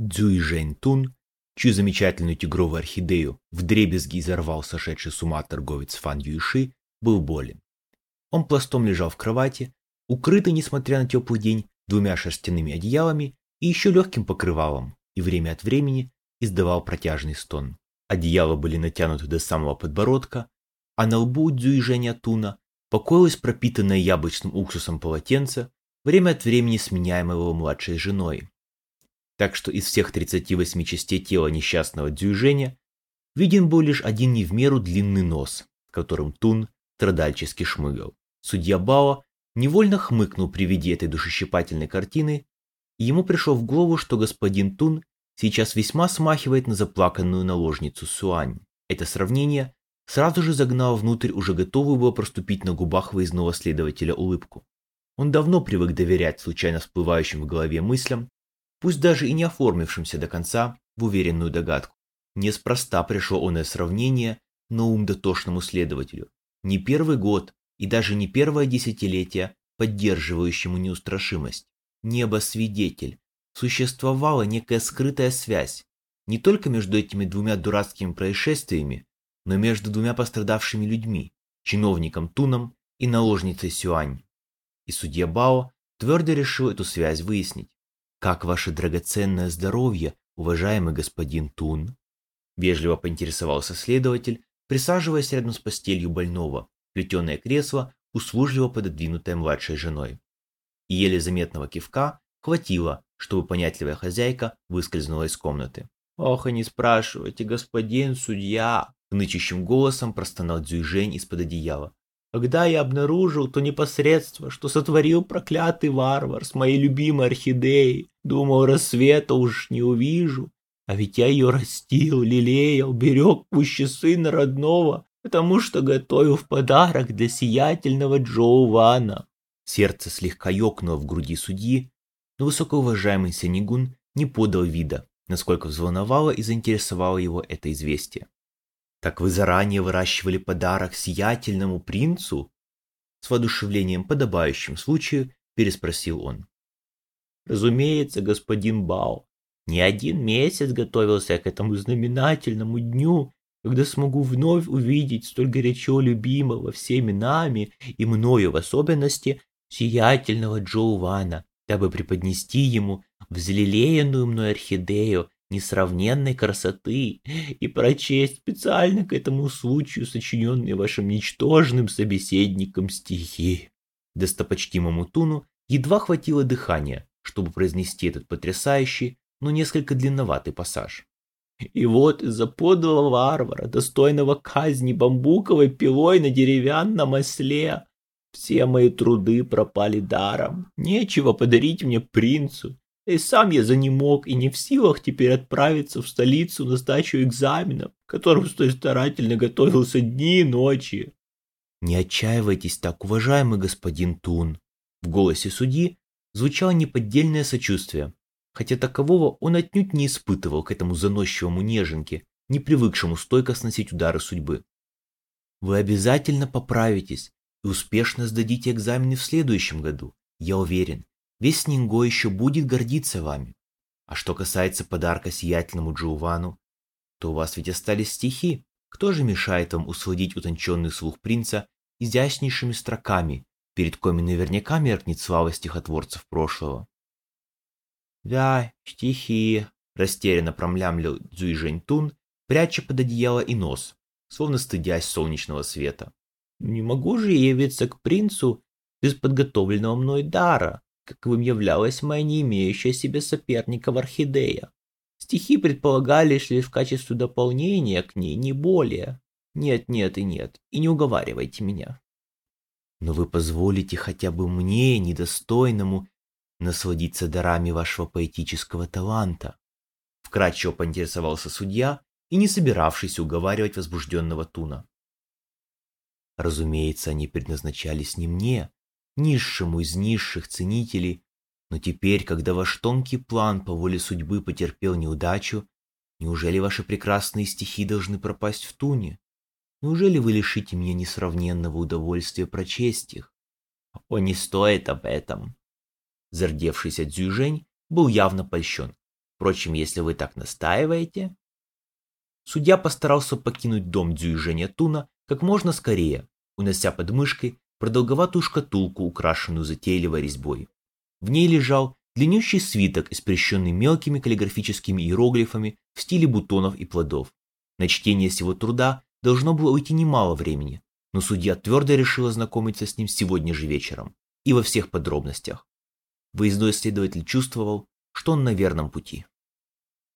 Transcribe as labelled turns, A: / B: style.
A: Цзюйжэнь Тун, чью замечательную тигровую орхидею вдребезги изорвал сошедший с ума торговец Фан Юйши, был болен. Он пластом лежал в кровати, укрытый, несмотря на теплый день, двумя шерстяными одеялами и еще легким покрывалом, и время от времени издавал протяжный стон. Одеяла были натянуты до самого подбородка, а на лбу Дзюйжэня Туна покоилось пропитанное яблочным уксусом полотенце, время от времени сменяемое его младшей женой. Так что из всех 38 частей тела несчастного Дзюйжэня виден был лишь один не в меру длинный нос, которым Тун страдальчески шмыгал. Судья Бао невольно хмыкнул при виде этой душещипательной картины, и ему пришло в голову, что господин Тун сейчас весьма смахивает на заплаканную наложницу Суань. Это сравнение сразу же загнало внутрь уже готовую было проступить на губах выездного следователя улыбку. Он давно привык доверять случайно всплывающим в голове мыслям, пусть даже и не оформившимся до конца в уверенную догадку. Неспроста пришло оное сравнение на ум дотошному следователю. Не первый год и даже не первое десятилетие, поддерживающему неустрашимость. Небо-свидетель, существовала некая скрытая связь не только между этими двумя дурацкими происшествиями, но между двумя пострадавшими людьми, чиновником Туном и наложницей Сюань. И судья Бао твердо решил эту связь выяснить. «Как ваше драгоценное здоровье, уважаемый господин Тун?» Вежливо поинтересовался следователь, присаживаясь рядом с постелью больного, плетеное кресло, услужливо пододвинутое младшей женой. И еле заметного кивка хватило, чтобы понятливая хозяйка выскользнула из комнаты. «Ох, и не спрашивайте, господин судья!» Нычащим голосом простонал Дзюйжень из-под одеяла. Когда я обнаружил то непосредство, что сотворил проклятый варвар с моей любимой орхидеей, думал, рассвета уж не увижу. А ведь я ее растил, лелеял, берег пуще сына родного, потому что готовил в подарок для сиятельного Джоу Вана. Сердце слегка ёкнуло в груди судьи, но высокоуважаемый Сенигун не подал вида, насколько взволновало и заинтересовало его это известие. «Так вы заранее выращивали подарок сиятельному принцу?» С воодушевлением, подобающим случаю, переспросил он. «Разумеется, господин Бао, не один месяц готовился к этому знаменательному дню, когда смогу вновь увидеть столь горячо любимого всеми нами и мною в особенности сиятельного Джоувана, дабы преподнести ему взлелеянную мной орхидею несравненной красоты и прочесть специально к этому случаю сочиненные вашим ничтожным собеседником стихи. Достопочтимому Туну едва хватило дыхания, чтобы произнести этот потрясающий, но несколько длинноватый пассаж. И вот из-за подлого варвара, достойного казни бамбуковой пилой на деревянном осле, все мои труды пропали даром. Нечего подарить мне принцу. И сам я за ним мог и не в силах теперь отправиться в столицу на сдачу экзаменов, к которым столь старательно готовился дни и ночи. Не отчаивайтесь так, уважаемый господин Тун. В голосе судьи звучало неподдельное сочувствие, хотя такового он отнюдь не испытывал к этому заносчивому неженке, не привыкшему стойко сносить удары судьбы. Вы обязательно поправитесь, и успешно сдадите экзамены в следующем году. Я уверен, весь Нинго еще будет гордиться вами. А что касается подарка сиятельному Джоувану, то у вас ведь остались стихи. Кто же мешает вам усладить утонченный слух принца изящнейшими строками, перед коми наверняка меркнет слава стихотворцев прошлого? «Да, стихи», — растерянно промлямлил Цзуй Тун, пряча под одеяло и нос, словно стыдясь солнечного света. Не могу же я явиться к принцу без подготовленного мной дара, каковым являлась моя не имеющая себе соперника в орхидея. Стихи предполагались лишь в качестве дополнения к ней, не более. Нет, нет и нет, и не уговаривайте меня. Но вы позволите хотя бы мне, недостойному, насладиться дарами вашего поэтического таланта. Вкратчиво поинтересовался судья и не собиравшийся уговаривать возбужденного Туна. Разумеется, они предназначались не мне, низшему из низших ценителей, но теперь, когда ваш тонкий план по воле судьбы потерпел неудачу, неужели ваши прекрасные стихи должны пропасть в туне? Неужели вы лишите меня несравненного удовольствия прочесть их? О, не стоит об этом. Зардевшийся Дзюжень был явно польщен. Впрочем, если вы так настаиваете... Судья постарался покинуть дом Дзюйжэня Туна как можно скорее, унося под мышкой продолговатую шкатулку, украшенную затейливой резьбой. В ней лежал длиннющий свиток, испрещенный мелкими каллиграфическими иероглифами в стиле бутонов и плодов. На чтение сего труда должно было уйти немало времени, но судья твердо решил ознакомиться с ним сегодня же вечером и во всех подробностях. Выездной следователь чувствовал, что он на верном пути.